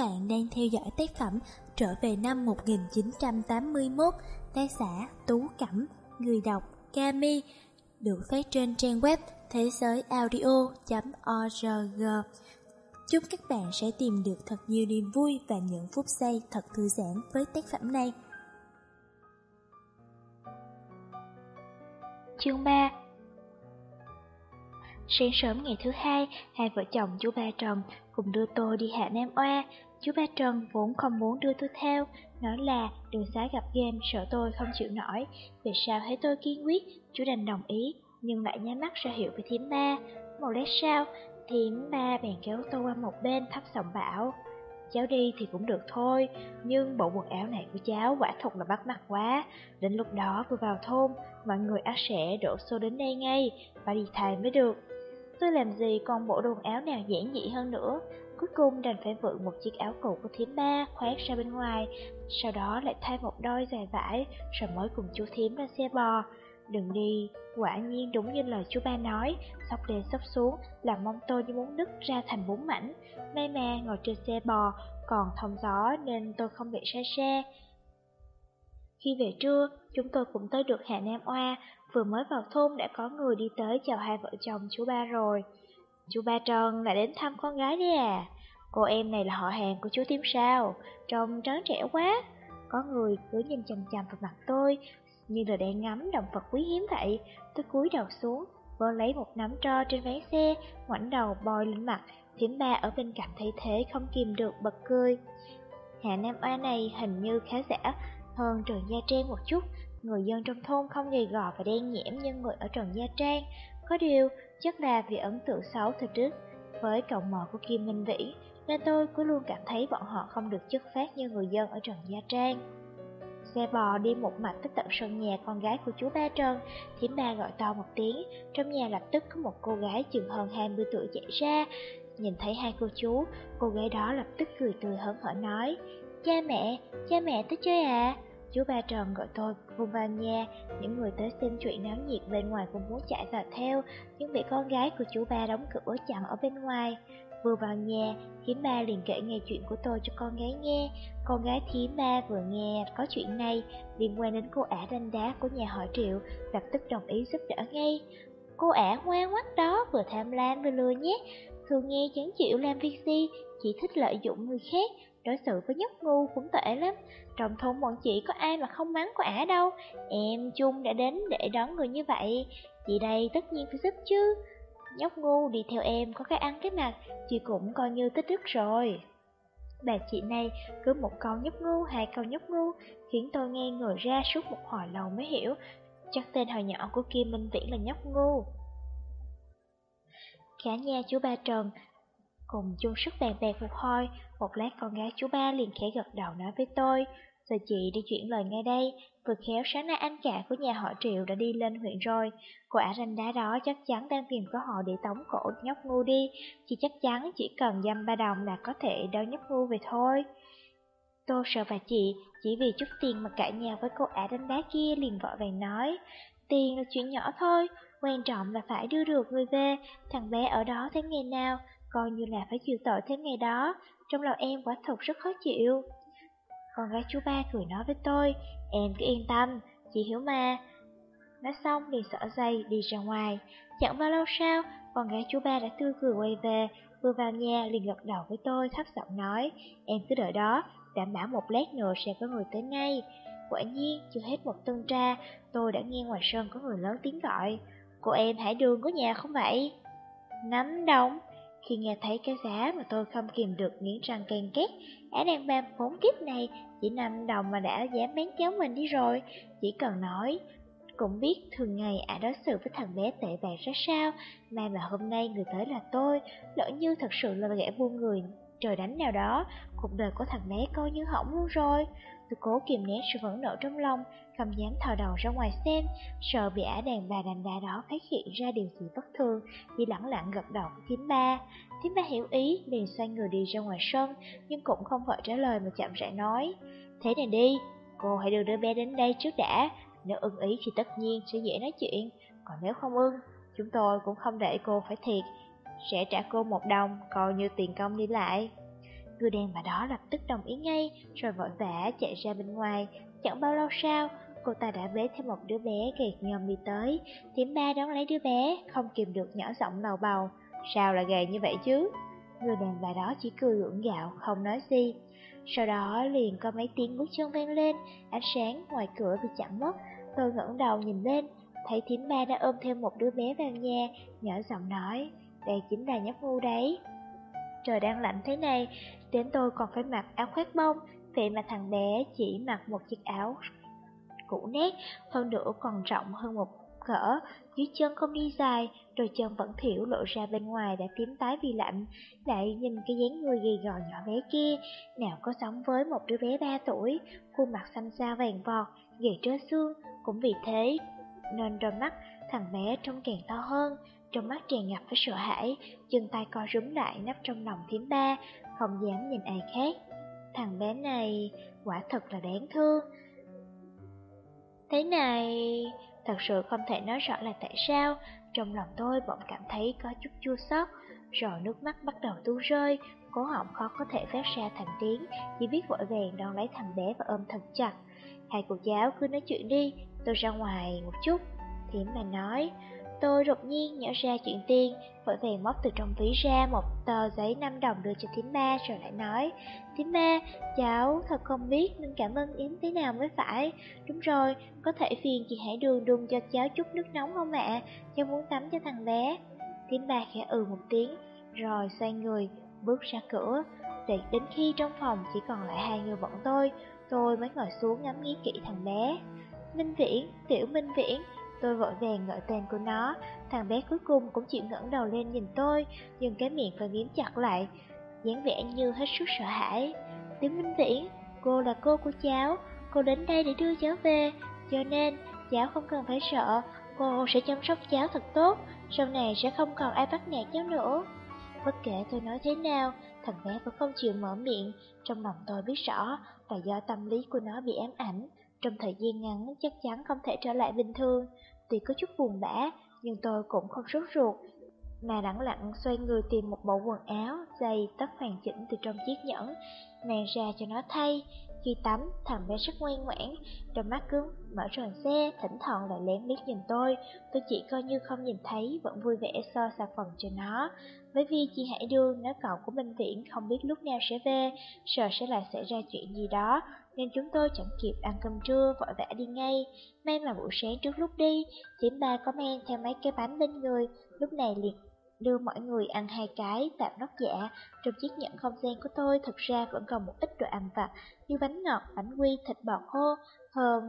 Các bạn đang theo dõi tác phẩm Trở về năm 1981, tác giả Tú Cẩm, người đọc Kami, được phát trên trang web thế giới audio.org. Chúc các bạn sẽ tìm được thật nhiều niềm vui và những phút giây thật thư giãn với tác phẩm này. Chương 3 Sáng sớm ngày thứ hai, hai vợ chồng chú ba Trần cùng đưa tôi đi hạ Nam Oa. Chú ba Trần vốn không muốn đưa tôi theo, nói là đường xá gặp game sợ tôi không chịu nổi. Vì sao thấy tôi kiên quyết, chú đành đồng ý, nhưng lại nhắm mắt ra hiệu với thím ba. Một lát sau, thím ba bèn kéo tôi qua một bên thấp giọng bảo. Cháu đi thì cũng được thôi, nhưng bộ quần áo này của cháu quả thật là bắt mắt quá. Đến lúc đó vừa vào thôn, mọi người ác sẽ đổ xô đến đây ngay, và đi thay mới được. Tôi làm gì còn bộ đồ áo nào giản dị hơn nữa Cuối cùng đành phải vượn một chiếc áo cũ của thím ba khoét ra bên ngoài Sau đó lại thay một đôi dài vải Rồi mới cùng chú thím lên xe bò. Đừng đi, quả nhiên đúng như lời chú ba nói Sóc lên sóc xuống Làm mong tôi như muốn nứt ra thành bốn mảnh. May mà ngồi trên xe bò Còn thông gió nên tôi không bị say xe. Khi về trưa, chúng tôi cũng tới được Hà Nam Oa Vừa mới vào thôn đã có người đi tới chào hai vợ chồng chú ba rồi. Chú ba Trần lại đến thăm con gái đấy à? Cô em này là họ hàng của chú Tím sao? Trông trắng trẻ quá. Có người cứ nhìn chằm chằm vào mặt tôi, như là đang ngắm động vật quý hiếm vậy. Tôi cúi đầu xuống, vơ lấy một nắm tro trên ván xe, ngoảnh đầu bòi lên mặt. Thiểm ba ở bên cạnh thấy thế không kìm được bật cười. Hạ Nam Oa này hình như khá giả hơn trần Gia Trang một chút, Người dân trong thôn không gầy gò và đen nhẽm như người ở Trần Gia Trang. Có điều, chắc là vì ấn tượng xấu từ trước với cậu mò của Kim Minh Vĩ, nên tôi cứ luôn cảm thấy bọn họ không được chất phát như người dân ở Trần Gia Trang. Xe bò đi một mạch tới tận sân nhà con gái của chú Ba Trân, thím ba gọi to một tiếng, trong nhà lập tức có một cô gái chừng hơn 20 tuổi chạy ra. Nhìn thấy hai cô chú, cô gái đó lập tức cười tươi hớn hở nói, Cha mẹ, cha mẹ tới chơi à? Chú ba Trần gọi tôi cùng vào nhà, những người tới xem chuyện náo nhiệt bên ngoài cũng muốn chạy vào theo, nhưng bị con gái của chú ba đóng cửa chặn ở bên ngoài. Vừa vào nhà, thím ba liền kể nghe chuyện của tôi cho con gái nghe. Con gái thím ba vừa nghe có chuyện này liên quan đến cô ả đanh đá của nhà họ Triệu, lập tức đồng ý giúp đỡ ngay. Cô ả ngoan ngoắt đó vừa tham lam vừa lừa nhé, thường nghe chẳng chịu làm việc gì, chỉ thích lợi dụng người khác, đối xử với nhóc ngu cũng tệ lắm. Trong thôn bọn chị có ai mà không mắng của ả đâu. Em chung đã đến để đón người như vậy. Chị đây tất nhiên phải giúp chứ. Nhóc ngu đi theo em có cái ăn cái mặt Chị cũng coi như tích đức rồi. Bà chị này cứ một câu nhóc ngu, hai câu nhóc ngu, Khiến tôi nghe người ra suốt một hồi lâu mới hiểu Chắc tên hồi nhỏ của Kim Minh Viễn là nhóc ngu. Cả nhà chú ba Trần cùng chung sức bàn bạc một hồi Một lát con gái chú ba liền khẽ gật đầu nói với tôi Giờ chị đi chuyển lời ngay đây, vừa khéo sáng nay anh cả của nhà họ Triệu đã đi lên huyện rồi. Cô ả ranh đá đó chắc chắn đang tìm cơ hội để tống cổ nhóc ngu đi. Chị chắc chắn chỉ cần dăm ba đồng là có thể đón nhóc ngu về thôi. Tôi sợ và chị, chỉ vì chút tiền mà cãi nhau với cô ả đánh đá kia liền vội vàng nói. Tiền là chuyện nhỏ thôi, quan trọng là phải đưa được người về, thằng bé ở đó thế ngày nào, coi như là phải chịu tội thêm ngày đó, trong lòng em quả thật rất khó chịu. Con gái chú ba cười nói với tôi, em cứ yên tâm, chị hiểu mà. Nói xong liền sợ dây đi ra ngoài. Chẳng bao lâu sau, con gái chú ba đã tươi cười quay về, vừa vào nhà liền gật đầu với tôi thấp giọng nói, em cứ đợi đó, đảm bảo một lát nữa sẽ có người tới ngay. Quả nhiên, chưa hết một tuần tra, tôi đã nghe ngoài sân có người lớn tiếng gọi. Cô em Hải Đường có nhà không vậy? Nắm đóng, khi nghe thấy cái giá mà tôi không kìm được nghiến răng ken két, ả đàn bà bốn kiếp này chỉ năm đồng mà đã dám bán kéo mình đi rồi, chỉ cần nói. Cũng biết thường ngày ả đối xử với thằng bé tệ bạc ra sao, mà mà hôm nay người tới là tôi, lỡ như thật sự là gã buôn người, trời đánh nào đó, cuộc đời của thằng bé coi như hỏng luôn rồi. Tôi cố kiềm nén sự vẫn nộ trong lòng, không dám thò đầu ra ngoài xem, sợ bị ả đàn bà đàn bà đó phát hiện ra điều gì bất thường, chỉ lẳng lặng gật đầu với thím ba. Thím ba hiểu ý, liền xoay người đi ra ngoài sân, nhưng cũng không vội trả lời mà chậm rãi nói. Thế này đi, cô hãy đưa đứa bé đến đây trước đã, nếu ưng ý thì tất nhiên sẽ dễ nói chuyện, còn nếu không ưng, chúng tôi cũng không để cô phải thiệt, sẽ trả cô một đồng, coi như tiền công đi lại. Người đàn bà đó lập tức đồng ý ngay, rồi vội vã chạy ra bên ngoài. Chẳng bao lâu sau, cô ta đã bế thêm một đứa bé gầy nhom đi tới. Thiểm ba đón lấy đứa bé, không kìm được nhỏ giọng lầu bầu. Sao lại gầy như vậy chứ? Người đàn bà đó chỉ cười gượng gạo, không nói gì. Sau đó liền có mấy tiếng bước chân vang lên, ánh sáng ngoài cửa bị chặn mất. Tôi ngẩng đầu nhìn lên, thấy thím ba đã ôm thêm một đứa bé vào nhà, nhỏ giọng nói, đây chính là nhóc ngu đấy. Trời đang lạnh thế này, đến tôi còn phải mặc áo khoác bông, vậy mà thằng bé chỉ mặc một chiếc áo cũ nét, hơn nữa còn rộng hơn một cỡ, dưới chân không đi dài, đôi chân vẫn thiểu lộ ra bên ngoài đã tím tái vì lạnh. Lại nhìn cái dáng người gầy gò nhỏ bé kia, nào có sống với một đứa bé 3 tuổi, khuôn mặt xanh xao vàng vọt, gầy trơ xương, cũng vì thế nên đôi mắt thằng bé trông càng to hơn, trong mắt tràn ngập với sợ hãi, chân tay co rúm lại nắp trong lòng thím ba, không dám nhìn ai khác. Thằng bé này quả thật là đáng thương. Thế này, thật sự không thể nói rõ là tại sao, trong lòng tôi bỗng cảm thấy có chút chua xót, rồi nước mắt bắt đầu tuôn rơi, cố họng khó có thể phát ra thành tiếng, chỉ biết vội vàng đón lấy thằng bé và ôm thật chặt. Hai cô giáo cứ nói chuyện đi, tôi ra ngoài một chút. Thiểm bà nói, tôi đột nhiên nhớ ra chuyện tiền, vội vàng móc từ trong ví ra một tờ giấy 5 đồng đưa cho thím ba rồi lại nói, thím ba, cháu thật không biết nên cảm ơn yếm thế nào mới phải. Đúng rồi, có thể phiền chị hãy đường đun cho cháu chút nước nóng không ạ? Cháu muốn tắm cho thằng bé. Thím ba khẽ ừ một tiếng, rồi xoay người, bước ra cửa. Để đến khi trong phòng chỉ còn lại hai người bọn tôi, tôi mới ngồi xuống ngắm nghĩ kỹ thằng bé. Minh Viễn, Tiểu Minh Viễn, tôi vội vàng gọi tên của nó, thằng bé cuối cùng cũng chịu ngẩng đầu lên nhìn tôi, nhưng cái miệng vẫn miếm chặt lại, dáng vẻ như hết sức sợ hãi. tiếng Minh Viễn, cô là cô của cháu, cô đến đây để đưa cháu về, cho nên cháu không cần phải sợ, cô sẽ chăm sóc cháu thật tốt, sau này sẽ không còn ai bắt nạt cháu nữa. Bất kể tôi nói thế nào, thằng bé vẫn không chịu mở miệng, trong lòng tôi biết rõ là do tâm lý của nó bị ám ảnh, trong thời gian ngắn chắc chắn không thể trở lại bình thường. Tuy có chút buồn bã, nhưng tôi cũng không sốt ruột, mà lẳng lặng xoay người tìm một bộ quần áo, giày, tóc hoàn chỉnh từ trong chiếc nhẫn, mang ra cho nó thay. Khi tắm, thằng bé rất ngoan ngoãn, đôi mắt cứng, mở tròn xe, thỉnh thoảng lại lén liếc nhìn tôi. Tôi chỉ coi như không nhìn thấy, vẫn vui vẻ so xà phòng cho nó. Với vì chị Hải Đương nói cậu của bệnh viện không biết lúc nào sẽ về, sợ sẽ lại xảy ra chuyện gì đó, nên chúng tôi chẳng kịp ăn cơm trưa, vội vã đi ngay. May mà buổi sáng trước lúc đi, thím ba có men theo mấy cái bánh bên người, lúc này liền đưa mọi người ăn hai cái tạm nóc dạ. Trong chiếc nhẫn không gian của tôi thực ra vẫn còn một ít đồ ăn vặt như bánh ngọt, bánh quy, thịt bò khô, hơn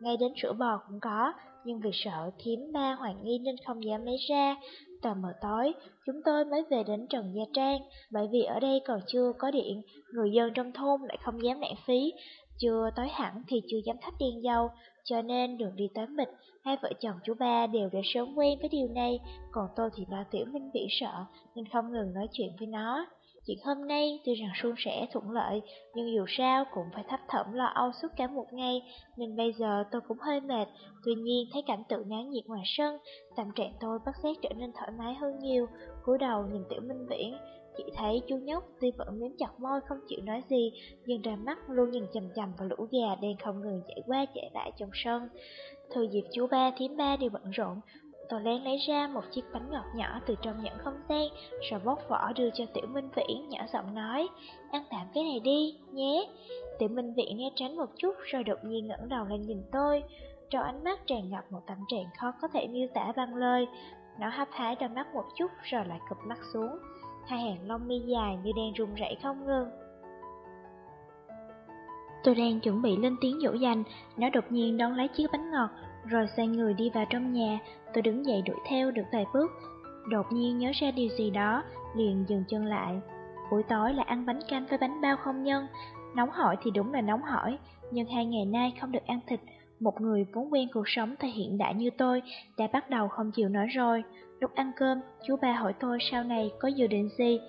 ngay đến sữa bò cũng có, nhưng vì sợ thím ba hoài nghi nên không dám lấy ra. Tờ mờ tối, chúng tôi mới về đến Trần Gia Trang, bởi vì ở đây còn chưa có điện, người dân trong thôn lại không dám lãng phí, chưa tối hẳn thì chưa dám thắp đèn dầu, cho nên đường đi tới mịt, hai vợ chồng chú ba đều đã sớm quen với điều này, còn tôi thì lo tiểu minh bị sợ, nên không ngừng nói chuyện với nó. Chuyện hôm nay tuy rằng suôn sẻ thuận lợi, nhưng dù sao cũng phải thấp thỏm lo âu suốt cả một ngày, nên bây giờ tôi cũng hơi mệt. Tuy nhiên thấy cảnh tượng náo nhiệt ngoài sân, tâm trạng tôi bắt giác trở nên thoải mái hơn nhiều. cúi đầu nhìn Tiểu Minh Viễn, chỉ thấy chú nhóc tuy vẫn miếm chặt môi không chịu nói gì, nhưng ra mắt luôn nhìn chầm chầm vào lũ gà đang không ngừng chạy qua chạy lại trong sân. Thời dịp chú ba thím ba đều bận rộn, Tôi lén lấy ra một chiếc bánh ngọt nhỏ từ trong nhẫn không gian, rồi bóc vỏ đưa cho Tiểu Minh Viễn, nhỏ giọng nói, ăn tạm cái này đi, nhé. Tiểu Minh Viễn né tránh một chút, rồi đột nhiên ngẩng đầu lên nhìn tôi. Trong ánh mắt tràn ngập một tâm trạng khó có thể miêu tả bằng lời. Nó hấp hái đôi mắt một chút, rồi lại cụp mắt xuống. Hai hàng lông mi dài như đang run rẩy không ngừng. Tôi đang chuẩn bị lên tiếng dỗ dành, nó đột nhiên đón lấy chiếc bánh ngọt, rồi xoay người đi vào trong nhà, tôi đứng dậy đuổi theo được vài bước. Đột nhiên nhớ ra điều gì đó, liền dừng chân lại. Buổi tối là ăn bánh canh với bánh bao không nhân. Nóng hỏi thì đúng là nóng hỏi, nhưng hai ngày nay không được ăn thịt. Một người vốn quen cuộc sống thời hiện đại như tôi đã bắt đầu không chịu nổi rồi. Lúc ăn cơm, chú ba hỏi tôi sau này có dự định gì.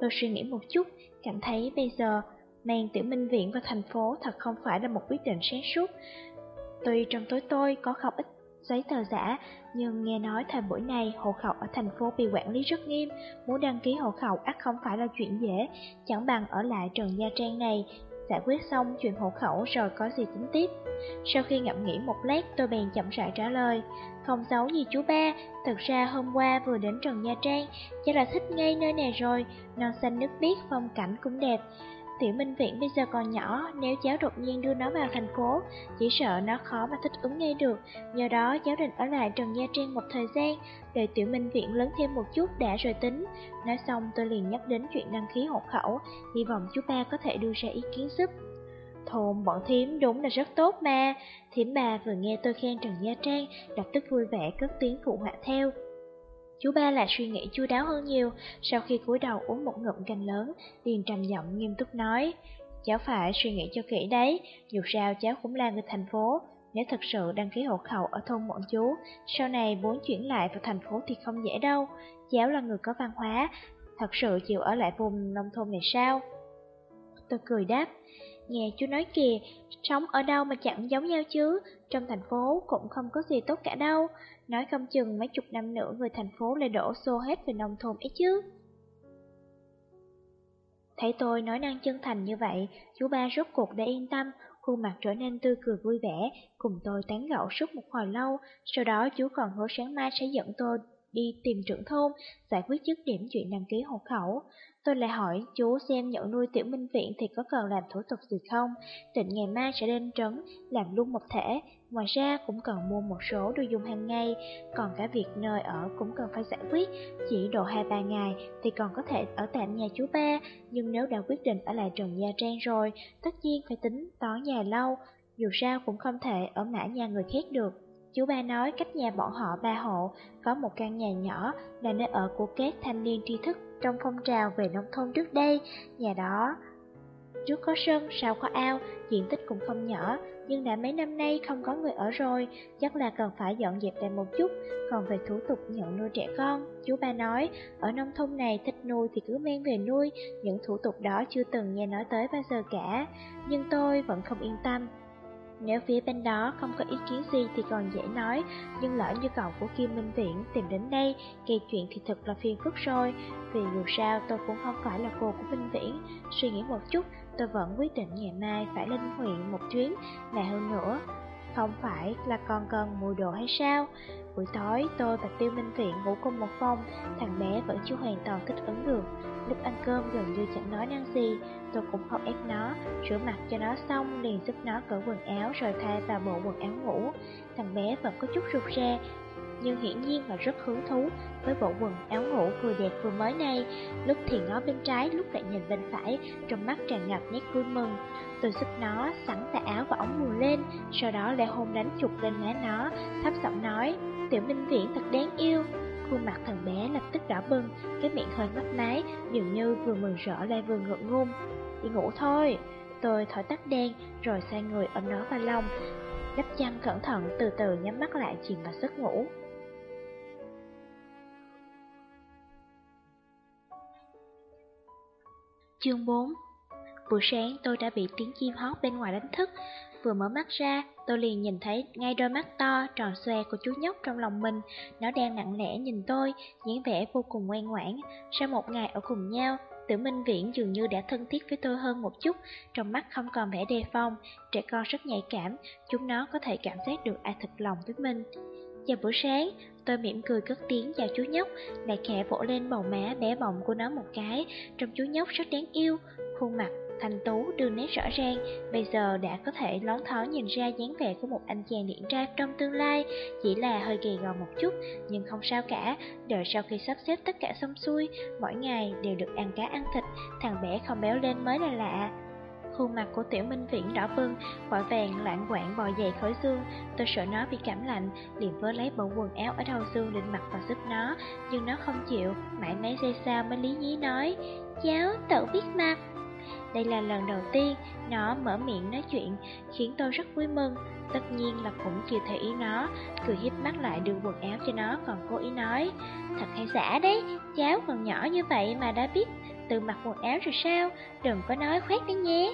Tôi suy nghĩ một chút, cảm thấy bây giờ mang tiểu minh viện vào thành phố thật không phải là một quyết định sáng suốt. Tuy trong tối tôi có không ít giấy tờ giả, nhưng nghe nói thời buổi này hộ khẩu ở thành phố bị quản lý rất nghiêm, muốn đăng ký hộ khẩu ắt không phải là chuyện dễ, chẳng bằng ở lại Trần Gia Trang này, giải quyết xong chuyện hộ khẩu rồi có gì tính tiếp. Sau khi ngẫm nghĩ một lát tôi bèn chậm rãi trả lời, không xấu gì chú ba, Thực ra hôm qua vừa đến Trần Nha Trang, chắc là thích ngay nơi này rồi, non xanh nước biếc, phong cảnh cũng đẹp. Tiểu Minh Viễn bây giờ còn nhỏ, nếu cháu đột nhiên đưa nó vào thành phố, chỉ sợ nó khó mà thích ứng ngay được. Nhờ đó cháu định ở lại Trần Nha Trang một thời gian, đợi Tiểu Minh Viễn lớn thêm một chút đã rồi tính. Nói xong tôi liền nhắc đến chuyện đăng ký hộ khẩu, hy vọng chú ba có thể đưa ra ý kiến giúp. Thôn bọn thím đúng là rất tốt mà. Thím bà vừa nghe tôi khen Trần Gia Trang, lập tức vui vẻ cất tiếng phụ họa theo. Chú ba lại suy nghĩ chu đáo hơn nhiều, sau khi cúi đầu uống một ngụm canh lớn, liền trầm giọng nghiêm túc nói, cháu phải suy nghĩ cho kỹ đấy, dù sao cháu cũng là người thành phố, nếu thật sự đăng ký hộ khẩu ở thôn bọn chú, sau này muốn chuyển lại vào thành phố thì không dễ đâu, cháu là người có văn hóa, thật sự chịu ở lại vùng nông thôn này sao? Tôi cười đáp, nghe chú nói kìa, sống ở đâu mà chẳng giống nhau chứ, trong thành phố cũng không có gì tốt cả đâu, nói không chừng mấy chục năm nữa người thành phố lại đổ xô hết về nông thôn ấy chứ. Thấy tôi nói năng chân thành như vậy, chú ba rốt cuộc đã yên tâm, khuôn mặt trở nên tươi cười vui vẻ, cùng tôi tán gẫu suốt một hồi lâu, sau đó chú còn hứa sáng mai sẽ dẫn tôi đi tìm trưởng thôn, giải quyết dứt điểm chuyện đăng ký hộ khẩu. Tôi lại hỏi chú xem nhận nuôi tiểu minh viện thì có cần làm thủ tục gì không, định ngày mai sẽ lên trấn, làm luôn một thể, ngoài ra cũng cần mua một số đồ dùng hàng ngày, còn cả việc nơi ở cũng cần phải giải quyết, chỉ độ 2-3 ngày thì còn có thể ở tạm nhà chú ba, nhưng nếu đã quyết định ở lại Trần Gia Trang rồi, tất nhiên phải tính toán nhà lâu, dù sao cũng không thể ở mãi nhà người khác được. Chú ba nói cách nhà bọn họ ba hộ có một căn nhà nhỏ là nơi ở của các thanh niên tri thức trong phong trào về nông thôn trước đây. Nhà đó trước có sân, sau có ao, diện tích cũng không nhỏ, nhưng đã mấy năm nay không có người ở rồi, chắc là cần phải dọn dẹp lại một chút. Còn về thủ tục nhận nuôi trẻ con, chú ba nói, ở nông thôn này thích nuôi thì cứ men về nuôi, những thủ tục đó chưa từng nghe nói tới bao giờ cả. Nhưng tôi vẫn không yên tâm, nếu phía bên đó không có ý kiến gì thì còn dễ nói, nhưng lỡ như cậu của Kim Minh Viễn tìm đến đây, gây chuyện thì thật là phiền phức rồi. Vì dù sao tôi cũng không phải là cô của Minh Viễn, suy nghĩ một chút, tôi vẫn quyết định ngày mai phải lên huyện một chuyến, mà hơn nữa. Không phải là còn cần mua đồ hay sao? Buổi tối tôi và Tiêu Minh Viện ngủ cùng một phòng, thằng bé vẫn chưa hoàn toàn thích ứng được. Lúc ăn cơm gần như chẳng nói năng gì, tôi cũng không ép nó, rửa mặt cho nó xong liền giúp nó cởi quần áo rồi thay vào bộ quần áo ngủ. Thằng bé vẫn có chút rụt rè, nhưng hiển nhiên là rất hứng thú với bộ quần áo ngủ vừa đẹp vừa mới này. Lúc thì ngó bên trái, lúc lại nhìn bên phải, trong mắt tràn ngập nét vui mừng. Tôi giúp nó sẵn tà áo và ống mùa lên, sau đó lại hôn đánh chụp lên má nó, thấp giọng nói, tiểu minh viễn thật đáng yêu. Khuôn mặt thằng bé lập tức đỏ bừng, cái miệng hơi mấp máy, dường như vừa mừng rỡ lại vừa ngượng ngùng. Đi ngủ thôi. Tôi thổi tắt đen, rồi xoay người ôm nó vào lòng, đắp chăn cẩn thận từ từ nhắm mắt lại chìm vào giấc ngủ. Chương 4 Buổi sáng tôi đã bị tiếng chim hót bên ngoài đánh thức Vừa mở mắt ra, tôi liền nhìn thấy ngay đôi mắt to, tròn xoe của chú nhóc trong lòng mình. Nó đang nặng nề nhìn tôi, dáng vẻ vô cùng ngoan ngoãn. Sau một ngày ở cùng nhau, Tử Minh Viễn dường như đã thân thiết với tôi hơn một chút, trong mắt không còn vẻ đề phòng, trẻ con rất nhạy cảm, chúng nó có thể cảm giác được ai thật lòng với mình. vào buổi sáng, tôi mỉm cười cất tiếng chào chú nhóc, lại khẽ vỗ lên bầu má bé bỏng của nó một cái, trong chú nhóc rất đáng yêu, khuôn mặt thanh tú đường nét rõ ràng, bây giờ đã có thể lón thoáng nhìn ra dáng vẻ của một anh chàng điển trai trong tương lai, chỉ là hơi gầy gò một chút, nhưng không sao cả, đợi sau khi sắp xếp tất cả xong xuôi, mỗi ngày đều được ăn cá ăn thịt, thằng bé không béo lên mới là lạ. Khuôn mặt của tiểu minh viễn đỏ bừng, vội vàng lạng quạng bò dậy khỏi xương. Tôi sợ nó bị cảm lạnh, liền vớ lấy bộ quần áo ở đầu xương định mặc vào giúp nó, nhưng nó không chịu, mãi mấy giây sau mới lý nhí nói, cháu tự biết mặc. Đây là lần đầu tiên nó mở miệng nói chuyện, khiến tôi rất vui mừng. Tất nhiên là cũng chiều thể ý nó, cười hiếp mắt lại đưa quần áo cho nó còn cố ý nói. Thật hay giả đấy, cháu còn nhỏ như vậy mà đã biết từ mặc quần áo rồi sao, đừng có nói khoét đấy nhé.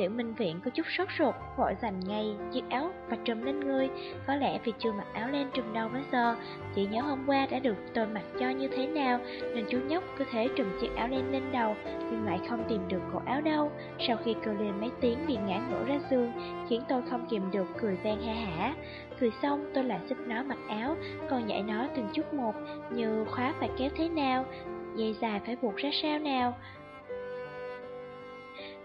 Tiểu Minh Viện có chút sốt ruột, vội giành ngay chiếc áo và trùm lên người. Có lẽ vì chưa mặc áo len trùm đầu bấy giờ, chỉ nhớ hôm qua đã được tôi mặc cho như thế nào, nên chú nhóc cứ thế trùm chiếc áo len lên đầu, nhưng lại không tìm được cổ áo đâu. Sau khi kêu lên mấy tiếng bị ngã ngửa ra giường, khiến tôi không kìm được cười vang ha hả. Cười xong tôi lại giúp nó mặc áo, còn dạy nó từng chút một, như khóa phải kéo thế nào, dây dài phải buộc ra sao nào.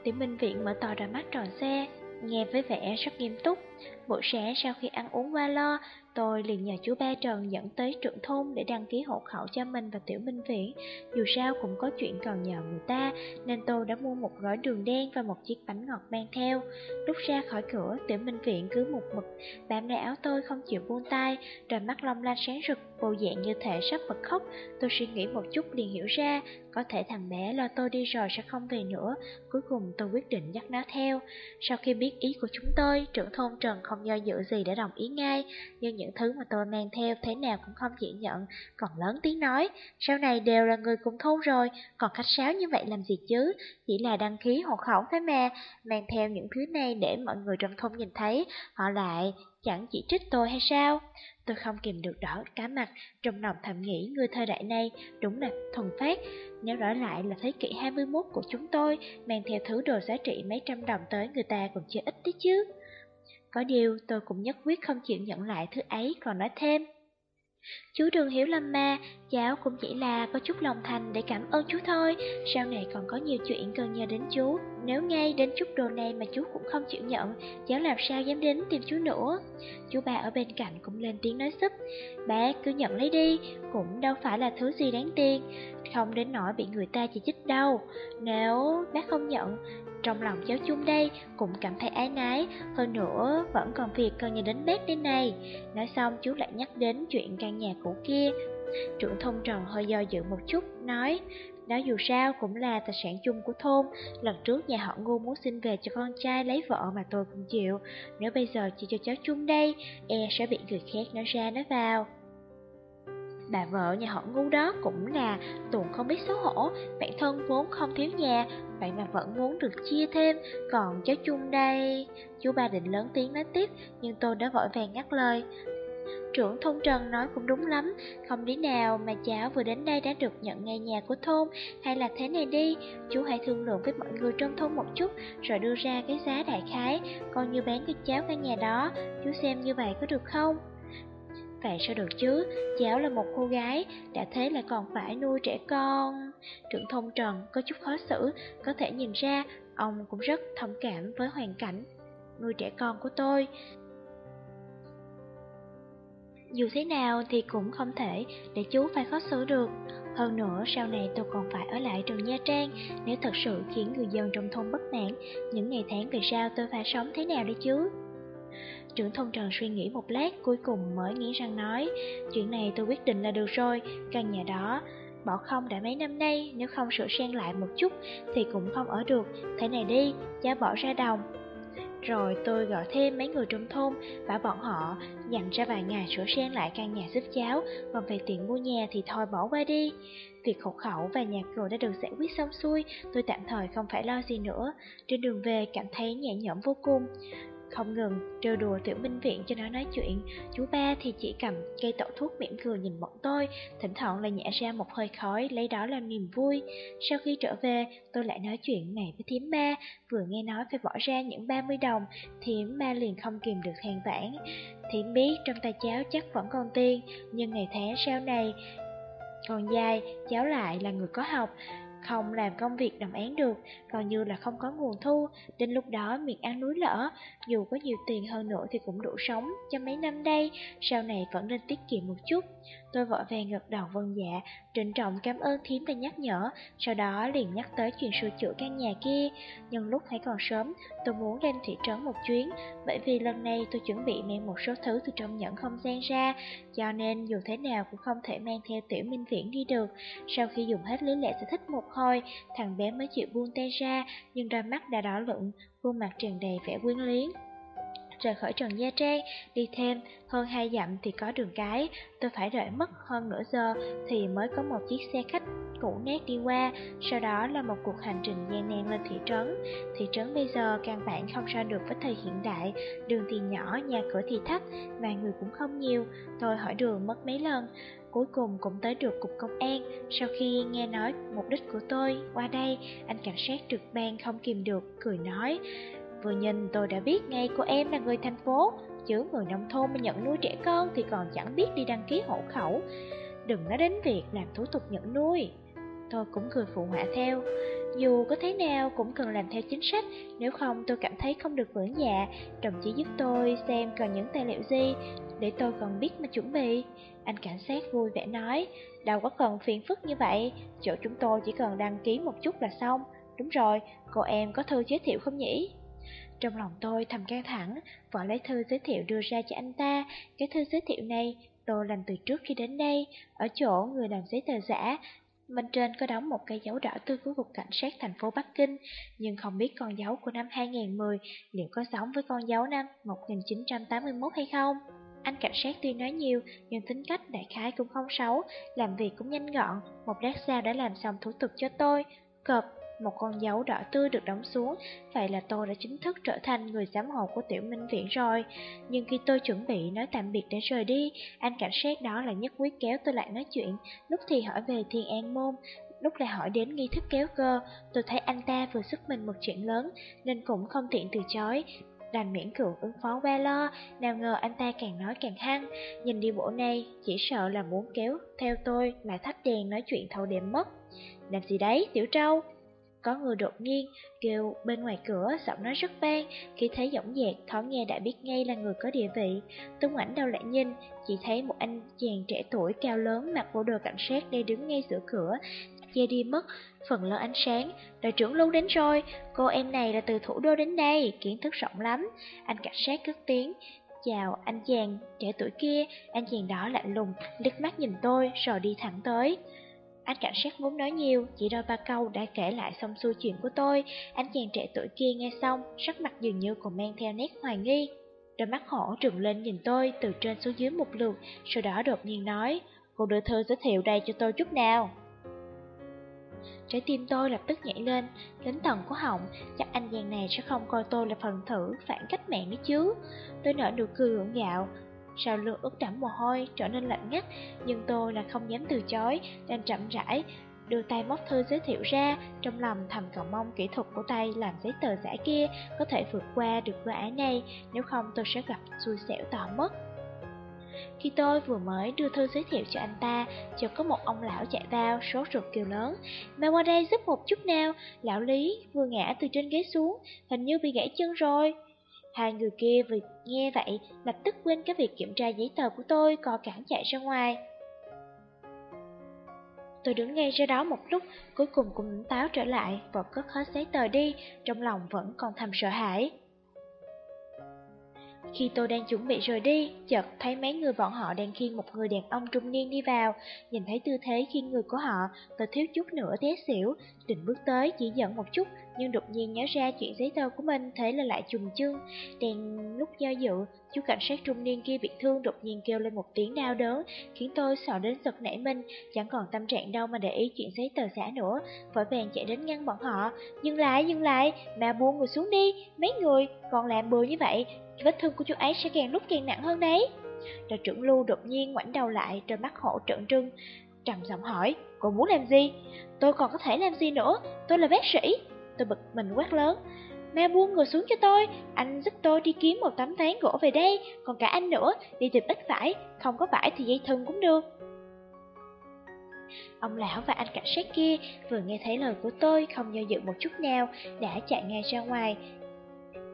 Tiểu Minh Viện mở to đôi mắt tròn xe, nghe với vẻ rất nghiêm túc. Buổi sáng sau khi ăn uống qua lo, Tôi liền nhờ chú Ba Trần dẫn tới trưởng thôn để đăng ký hộ khẩu cho mình và Tiểu Minh Viễn. Dù sao cũng có chuyện cần nhờ người ta, nên tôi đã mua một gói đường đen và một chiếc bánh ngọt mang theo. Lúc ra khỏi cửa, Tiểu Minh Viễn cứ một mực bám lấy áo tôi không chịu buông tay, rồi mắt long lanh sáng rực, bộ dạng như thể sắp bật khóc. Tôi suy nghĩ một chút liền hiểu ra, có thể thằng bé lo tôi đi rồi sẽ không về nữa. Cuối cùng tôi quyết định dắt nó theo. Sau khi biết ý của chúng tôi, trưởng thôn Trần không do dự gì để đồng ý ngay, nhưng những thứ mà tôi mang theo thế nào cũng không chịu nhận, còn lớn tiếng nói, sau này đều là người cùng thôn rồi, còn khách sáo như vậy làm gì chứ, chỉ là đăng ký hộ khẩu thôi mà, mang theo những thứ này để mọi người trong thôn nhìn thấy, họ lại chẳng chỉ trích tôi hay sao? Tôi không kìm được đỏ cá mặt, trong lòng thầm nghĩ người thời đại này đúng là thuần phát. Nếu đổi lại là thế kỷ 21 của chúng tôi, mang theo thứ đồ giá trị mấy trăm đồng tới người ta còn chưa ít đấy chứ. Có điều tôi cũng nhất quyết không chịu nhận lại thứ ấy còn nói thêm. Chú đừng hiểu lầm Ma, cháu cũng chỉ là có chút lòng thành để cảm ơn chú thôi, sau này còn có nhiều chuyện cần nhờ đến chú. Nếu ngay đến chút đồ này mà chú cũng không chịu nhận, cháu làm sao dám đến tìm chú nữa. Chú bà ở bên cạnh cũng lên tiếng nói giúp, Bà cứ nhận lấy đi, cũng đâu phải là thứ gì đáng tiền, không đến nỗi bị người ta chỉ trích đâu. Nếu bác không nhận, trong lòng cháu chung đây cũng cảm thấy ái nái, hơn nữa vẫn còn việc cần nhờ đến bác đây này. Nói xong chú lại nhắc đến chuyện căn nhà cũ kia. Trưởng thôn Trần hơi do dự một chút, nói, nó dù sao cũng là tài sản chung của thôn. Lần trước nhà họ ngu muốn xin về cho con trai lấy vợ mà tôi cũng chịu. Nếu bây giờ chỉ cho cháu chung đây E sẽ bị người khác nói ra nói vào. Bà vợ nhà họ ngu đó cũng là tuồng không biết xấu hổ, Bản thân vốn không thiếu nhà, Vậy mà vẫn muốn được chia thêm. Còn cháu chung đây, Chú ba định lớn tiếng nói tiếp, Nhưng tôi đã vội vàng ngắt lời. Trưởng thôn Trần nói cũng đúng lắm Không lý nào mà cháu vừa đến đây đã được nhận ngay nhà của thôn Hay là thế này đi Chú hãy thương lượng với mọi người trong thôn một chút Rồi đưa ra cái giá đại khái coi như bán cho cháu căn nhà đó Chú xem như vậy có được không Vậy sao được chứ, cháu là một cô gái, đã thế là còn phải nuôi trẻ con. Trưởng thôn Trần có chút khó xử, có thể nhìn ra ông cũng rất thông cảm với hoàn cảnh nuôi trẻ con của tôi. Dù thế nào thì cũng không thể để chú phải khó xử được. Hơn nữa, sau này tôi còn phải ở lại trường Nha Trang, nếu thật sự khiến người dân trong thôn bất mãn, những ngày tháng về sau tôi phải sống thế nào đấy chứ? Trưởng thôn trần suy nghĩ một lát cuối cùng mới nghĩ rằng nói Chuyện này tôi quyết định là được rồi Căn nhà đó bỏ không đã mấy năm nay Nếu không sửa sang lại một chút Thì cũng không ở được Thế này đi, cháu bỏ ra đồng rồi tôi gọi thêm mấy người trong thôn, bảo bọn họ dành ra vài ngày sửa sang lại căn nhà giúp cháu, còn về tiền mua nhà thì thôi bỏ qua đi. Việc hộ khẩu và nhà cửa đã được giải quyết xong xuôi, tôi tạm thời không phải lo gì nữa. Trên đường về cảm thấy nhẹ nhõm vô cùng không ngừng, trêu đùa tiểu minh viện cho nó nói chuyện. Chú ba thì chỉ cầm cây tẩu thuốc mỉm cười nhìn bọn tôi, thỉnh thoảng lại nhả ra một hơi khói, lấy đó làm niềm vui. Sau khi trở về, tôi lại nói chuyện này với thím ba vừa nghe nói phải bỏ ra những 30 đồng, thím ba liền không kìm được than vãn. Thím biết trong tay cháu chắc vẫn còn tiền, nhưng ngày tháng sau này, còn dài, cháu lại là người có học không làm công việc đồng án được, còn như là không có nguồn thu, đến lúc đó miệng ăn núi lỡ, dù có nhiều tiền hơn nữa thì cũng đủ sống cho mấy năm đây, sau này vẫn nên tiết kiệm một chút. Tôi vội về gật đầu vân dạ, trịnh trọng cảm ơn thím đã nhắc nhở, sau đó liền nhắc tới chuyện sửa chữa căn nhà kia. Nhưng lúc hãy còn sớm, tôi muốn lên thị trấn một chuyến, bởi vì lần này tôi chuẩn bị mang một số thứ từ trong nhẫn không gian ra, cho nên dù thế nào cũng không thể mang theo tiểu minh viễn đi được. Sau khi dùng hết lý lẽ sẽ thích một hồi, thằng bé mới chịu buông tay ra, nhưng đôi mắt đã đỏ lựng, khuôn mặt tràn đầy vẻ quyến luyến rời khỏi Trần Gia Trang, đi thêm hơn hai dặm thì có đường cái, tôi phải đợi mất hơn nửa giờ thì mới có một chiếc xe khách cũ nét đi qua, sau đó là một cuộc hành trình gian nan lên thị trấn. Thị trấn bây giờ căn bản không so được với thời hiện đại, đường thì nhỏ, nhà cửa thì thấp, và người cũng không nhiều. Tôi hỏi đường mất mấy lần, cuối cùng cũng tới được cục công an. Sau khi nghe nói mục đích của tôi qua đây, anh cảnh sát trực ban không kìm được, cười nói. Vừa nhìn tôi đã biết ngay cô em là người thành phố, chứ người nông thôn mà nhận nuôi trẻ con thì còn chẳng biết đi đăng ký hộ khẩu. Đừng nói đến việc làm thủ tục nhận nuôi. Tôi cũng cười phụ họa theo. Dù có thế nào cũng cần làm theo chính sách, nếu không tôi cảm thấy không được vững dạ. Đồng chí giúp tôi xem cần những tài liệu gì, để tôi còn biết mà chuẩn bị. Anh cảnh sát vui vẻ nói, đâu có cần phiền phức như vậy, chỗ chúng tôi chỉ cần đăng ký một chút là xong. Đúng rồi, cô em có thư giới thiệu không nhỉ? Trong lòng tôi thầm căng thẳng, vợ lấy thư giới thiệu đưa ra cho anh ta. Cái thư giới thiệu này tôi làm từ trước khi đến đây, ở chỗ người làm giấy tờ giả. Bên trên có đóng một cây dấu đỏ tư của Cục Cảnh sát thành phố Bắc Kinh, nhưng không biết con dấu của năm 2010 liệu có giống với con dấu năm 1981 hay không. Anh cảnh sát tuy nói nhiều, nhưng tính cách đại khái cũng không xấu, làm việc cũng nhanh gọn, một lát sau đã làm xong thủ tục cho tôi. Cộp, một con dấu đỏ tươi được đóng xuống, vậy là tôi đã chính thức trở thành người giám hộ của tiểu minh viện rồi. Nhưng khi tôi chuẩn bị nói tạm biệt để rời đi, anh cảnh sát đó lại nhất quyết kéo tôi lại nói chuyện, lúc thì hỏi về thiên an môn, lúc lại hỏi đến nghi thức kéo cơ. Tôi thấy anh ta vừa sức mình một chuyện lớn, nên cũng không tiện từ chối, đành miễn cưỡng ứng phó ba lo, nào ngờ anh ta càng nói càng hăng, nhìn đi bộ này, chỉ sợ là muốn kéo theo tôi, lại thách đèn nói chuyện thâu đêm mất. Làm gì đấy, Tiểu Trâu? Có người đột nhiên kêu bên ngoài cửa, giọng nói rất vang, khi thấy giọng dạc, thoáng nghe đã biết ngay là người có địa vị. Tung ảnh đâu lại nhìn, chỉ thấy một anh chàng trẻ tuổi cao lớn mặc bộ đồ cảnh sát đang đứng ngay giữa cửa, che đi mất phần lớn ánh sáng. Đội trưởng lưu đến rồi, cô em này là từ thủ đô đến đây, kiến thức rộng lắm. Anh cảnh sát cất tiếng. Chào anh chàng trẻ tuổi kia, anh chàng đó lạnh lùng, liếc mắt nhìn tôi rồi đi thẳng tới. Anh cảnh sát muốn nói nhiều, chỉ đôi ba câu đã kể lại xong xuôi chuyện của tôi. Anh chàng trẻ tuổi kia nghe xong, sắc mặt dường như còn mang theo nét hoài nghi. Đôi mắt hổ trừng lên nhìn tôi từ trên xuống dưới một lượt, sau đó đột nhiên nói, cô đưa thư giới thiệu đây cho tôi chút nào. Trái tim tôi lập tức nhảy lên, đến tầng của họng, chắc anh chàng này sẽ không coi tôi là phần thử, phản cách mạng đấy chứ. Tôi nở nụ cười gượng gạo, sau lưng ướt đẫm mồ hôi, trở nên lạnh ngắt, nhưng tôi là không dám từ chối, đang chậm rãi, đưa tay móc thư giới thiệu ra, trong lòng thầm cầu mong kỹ thuật của tay làm giấy tờ giả kia có thể vượt qua được cửa án này, nếu không tôi sẽ gặp xui xẻo tỏ mất. Khi tôi vừa mới đưa thư giới thiệu cho anh ta, chợt có một ông lão chạy vào, sốt ruột kêu lớn. Mà qua đây giúp một chút nào, lão Lý vừa ngã từ trên ghế xuống, hình như bị gãy chân rồi. Hai người kia vừa nghe vậy, lập tức quên cái việc kiểm tra giấy tờ của tôi, co cản chạy ra ngoài. Tôi đứng ngay ra đó một lúc, cuối cùng cũng tỉnh táo trở lại, và cất hết giấy tờ đi, trong lòng vẫn còn thầm sợ hãi. Khi tôi đang chuẩn bị rời đi, chợt thấy mấy người bọn họ đang khiêng một người đàn ông trung niên đi vào. Nhìn thấy tư thế khiêng người của họ, tôi thiếu chút nữa té xỉu, định bước tới chỉ dẫn một chút, nhưng đột nhiên nhớ ra chuyện giấy tờ của mình, thế là lại trùng chương. Đèn lúc do dự, chú cảnh sát trung niên kia bị thương đột nhiên kêu lên một tiếng đau đớn, khiến tôi sợ đến giật nảy mình, chẳng còn tâm trạng đâu mà để ý chuyện giấy tờ giả nữa. Vội vàng chạy đến ngăn bọn họ, dừng lại, dừng lại, mà buông người xuống đi, mấy người còn làm bừa như vậy, vết thương của chú ấy sẽ càng lúc càng nặng hơn đấy. Đội trưởng Lưu đột nhiên ngoảnh đầu lại, rồi mắt hổ trợn trưng, trầm giọng hỏi, cô muốn làm gì? Tôi còn có thể làm gì nữa, tôi là bác sĩ. Tôi bực mình quát lớn, Mau buông người xuống cho tôi, anh giúp tôi đi kiếm một tấm ván gỗ về đây, còn cả anh nữa, đi tìm ít vải, không có vải thì dây thừng cũng được. Ông lão và anh cảnh sát kia vừa nghe thấy lời của tôi không do dự một chút nào, đã chạy ngay ra ngoài,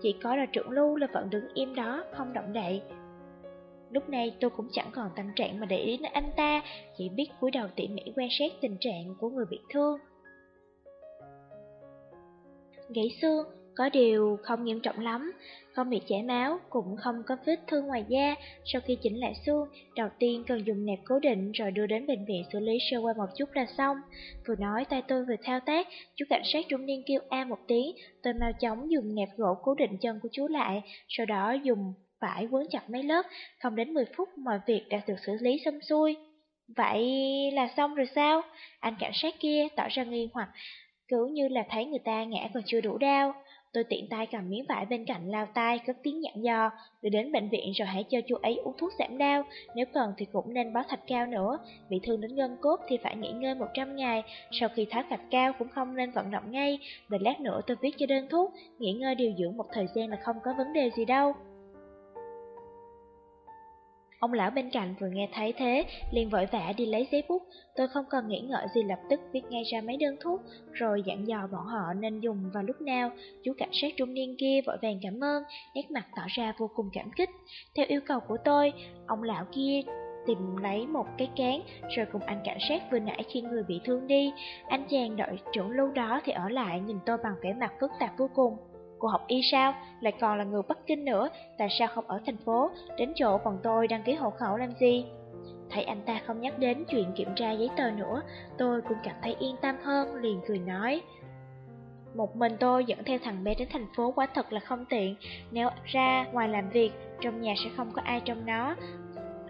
chỉ có là trưởng lưu là vẫn đứng im đó, không động đậy. Lúc này tôi cũng chẳng còn tâm trạng mà để ý đến anh ta, chỉ biết cúi đầu tỉ mỉ quan sát tình trạng của người bị thương. Gãy xương, Có điều không nghiêm trọng lắm, không bị chảy máu, cũng không có vết thương ngoài da. Sau khi chỉnh lại xương, đầu tiên cần dùng nẹp cố định rồi đưa đến bệnh viện xử lý sơ qua một chút là xong. Vừa nói tay tôi vừa thao tác, chú cảnh sát trung niên kêu a một tiếng, tôi mau chóng dùng nẹp gỗ cố định chân của chú lại, sau đó dùng vải quấn chặt mấy lớp, không đến 10 phút mọi việc đã được xử lý xong xuôi. Vậy là xong rồi sao? Anh cảnh sát kia tỏ ra nghi hoặc, cứ như là thấy người ta ngã còn chưa đủ đau. Tôi tiện tay cầm miếng vải bên cạnh lao tay, cất tiếng dặn dò, đưa đến bệnh viện rồi hãy cho chú ấy uống thuốc giảm đau, nếu cần thì cũng nên bó thạch cao nữa, bị thương đến gân cốt thì phải nghỉ ngơi 100 ngày, sau khi tháo thạch cao cũng không nên vận động ngay, để lát nữa tôi viết cho đơn thuốc, nghỉ ngơi điều dưỡng một thời gian là không có vấn đề gì đâu. Ông lão bên cạnh vừa nghe thấy thế, liền vội vã đi lấy giấy bút. Tôi không cần nghĩ ngợi gì lập tức viết ngay ra mấy đơn thuốc, rồi dặn dò bọn họ nên dùng vào lúc nào. Chú cảnh sát trung niên kia vội vàng cảm ơn, nét mặt tỏ ra vô cùng cảm kích. Theo yêu cầu của tôi, ông lão kia tìm lấy một cái cán, rồi cùng anh cảnh sát vừa nãy khi người bị thương đi. Anh chàng đội trưởng lưu đó thì ở lại nhìn tôi bằng vẻ mặt phức tạp vô cùng. Cô học y sao, lại còn là người Bắc Kinh nữa, tại sao không ở thành phố, đến chỗ bọn tôi đăng ký hộ khẩu làm gì? Thấy anh ta không nhắc đến chuyện kiểm tra giấy tờ nữa, tôi cũng cảm thấy yên tâm hơn, liền cười nói. Một mình tôi dẫn theo thằng bé đến thành phố quá thật là không tiện, nếu ra ngoài làm việc, trong nhà sẽ không có ai trong nó,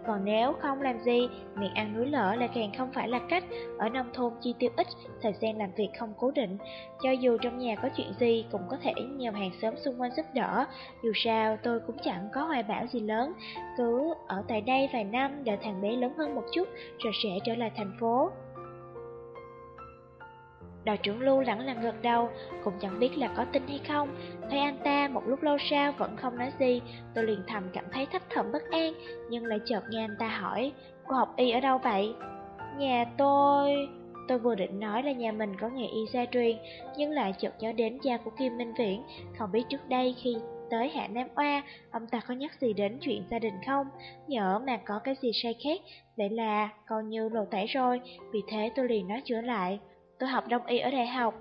còn nếu không làm gì, miệng ăn núi lở lại càng không phải là cách. Ở nông thôn chi tiêu ít, thời gian làm việc không cố định. Cho dù trong nhà có chuyện gì, cũng có thể nhờ hàng xóm xung quanh giúp đỡ. Dù sao, tôi cũng chẳng có hoài bão gì lớn. Cứ ở tại đây vài năm, đợi thằng bé lớn hơn một chút, rồi sẽ trở lại thành phố. Đào trưởng lưu lẳng lặng gật đầu, cũng chẳng biết là có tin hay không. Thấy anh ta một lúc lâu sau vẫn không nói gì, tôi liền thầm cảm thấy thấp thỏm bất an, nhưng lại chợt nghe anh ta hỏi, cô học y ở đâu vậy? Nhà tôi... Tôi vừa định nói là nhà mình có nghề y gia truyền, nhưng lại chợt nhớ đến cha của Kim Minh Viễn, không biết trước đây khi tới Hạ Nam Oa, ông ta có nhắc gì đến chuyện gia đình không? nhỡ mà có cái gì sai khác, vậy là coi như lộ tẩy rồi, vì thế tôi liền nói chữa lại. Tôi học đông y ở đại học.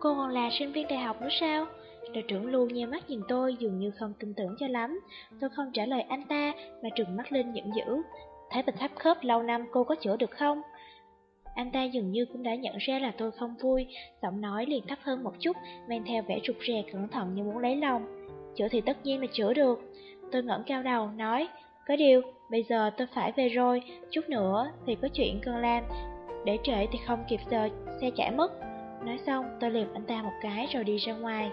Cô còn là sinh viên đại học nữa sao? Đội trưởng luôn nheo mắt nhìn tôi, dường như không tin tưởng cho lắm. Tôi không trả lời anh ta, mà trừng mắt lên giận dữ. Thấy bệnh thấp khớp lâu năm cô có chữa được không? Anh ta dường như cũng đã nhận ra là tôi không vui. Giọng nói liền thấp hơn một chút, Mang theo vẻ rụt rè cẩn thận như muốn lấy lòng. Chữa thì tất nhiên là chữa được. Tôi ngẩng cao đầu, nói, Có điều, bây giờ tôi phải về rồi. Chút nữa thì có chuyện cần làm để trễ thì không kịp giờ, xe chạy mất. Nói xong, tôi liềm anh ta một cái rồi đi ra ngoài.